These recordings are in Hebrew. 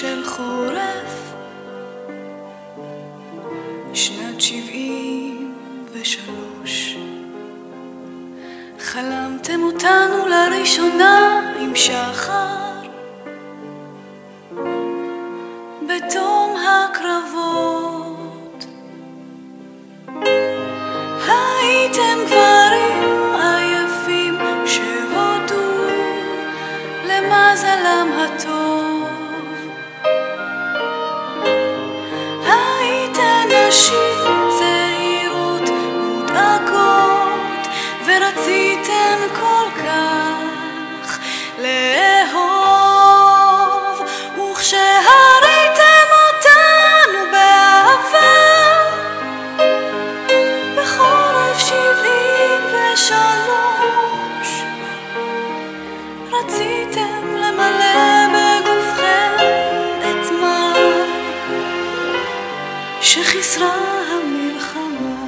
של חורף, שנת שבעים ושלוש. חלמתם אותנו לראשונה עם שחר, רציתם למלא בגופכם את מה שחיסרה המלחמה.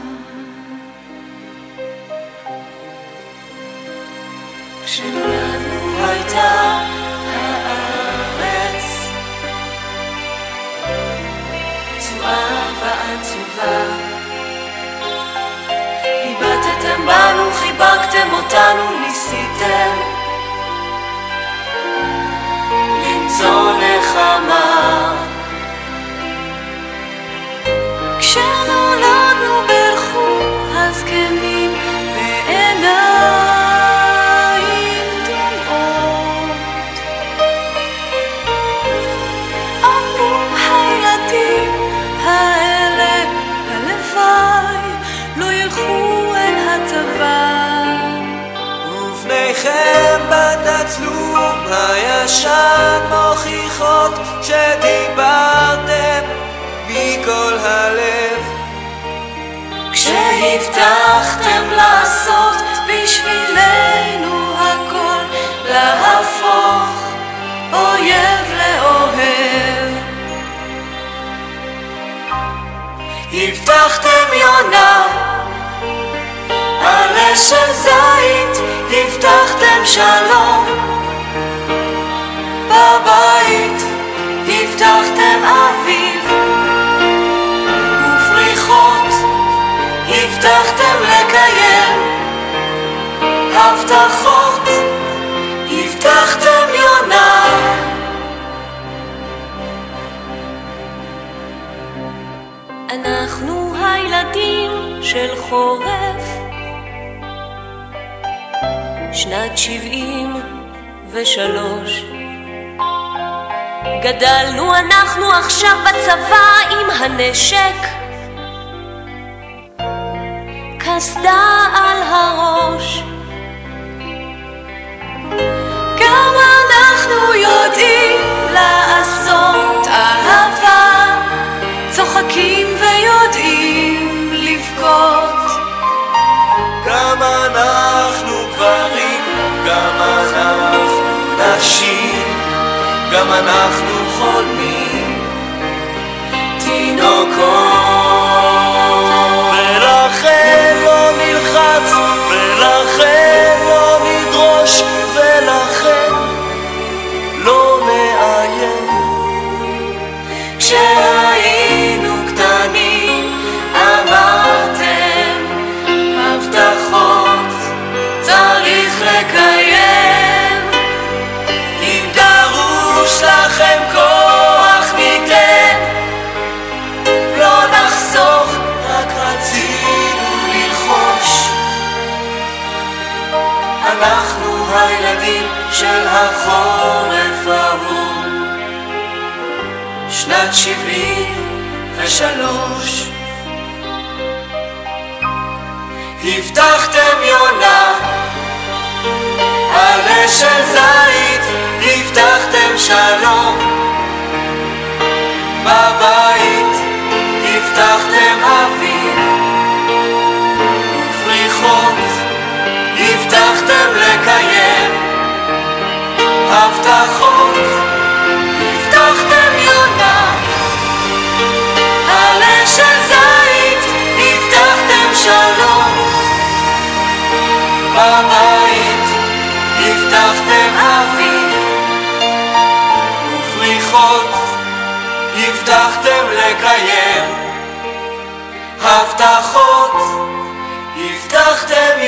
כשנולדנו הייתה הארץ פצועה ועצובה. הבטתם בנו, חיבקתם אותנו, ניסיתם ופניכם בתצלום הישן מוכיחות שדיברתם מכל הלב כשהבטחתם לעשות בשבילנו הכל, להפוך אויב לאוהב. הבטחתם יונה של זית, הבטחתם שלום. בבית, הבטחתם אביב ופריחות, הבטחתם לקיים. הבטחות, הבטחתם יונה. אנחנו הילדים של חורף, שנת שבעים ושלוש. גדלנו אנחנו עכשיו בצבא עם הנשק, קסדה גם אנחנו חולמים תינוקות. אנחנו הילדים של החורף ההוא, שנת שבעים ושלוש. הבטחתם יונה, עלה של זית, הבטחתם שלום. בבית הבטחתם אביב הבטחות, הבטחתם יונה. על אש הזית הבטחתם שלום. בבית הבטחתם אוויר, ופריחות הבטחתם לקיים. הבטחות הבטחתם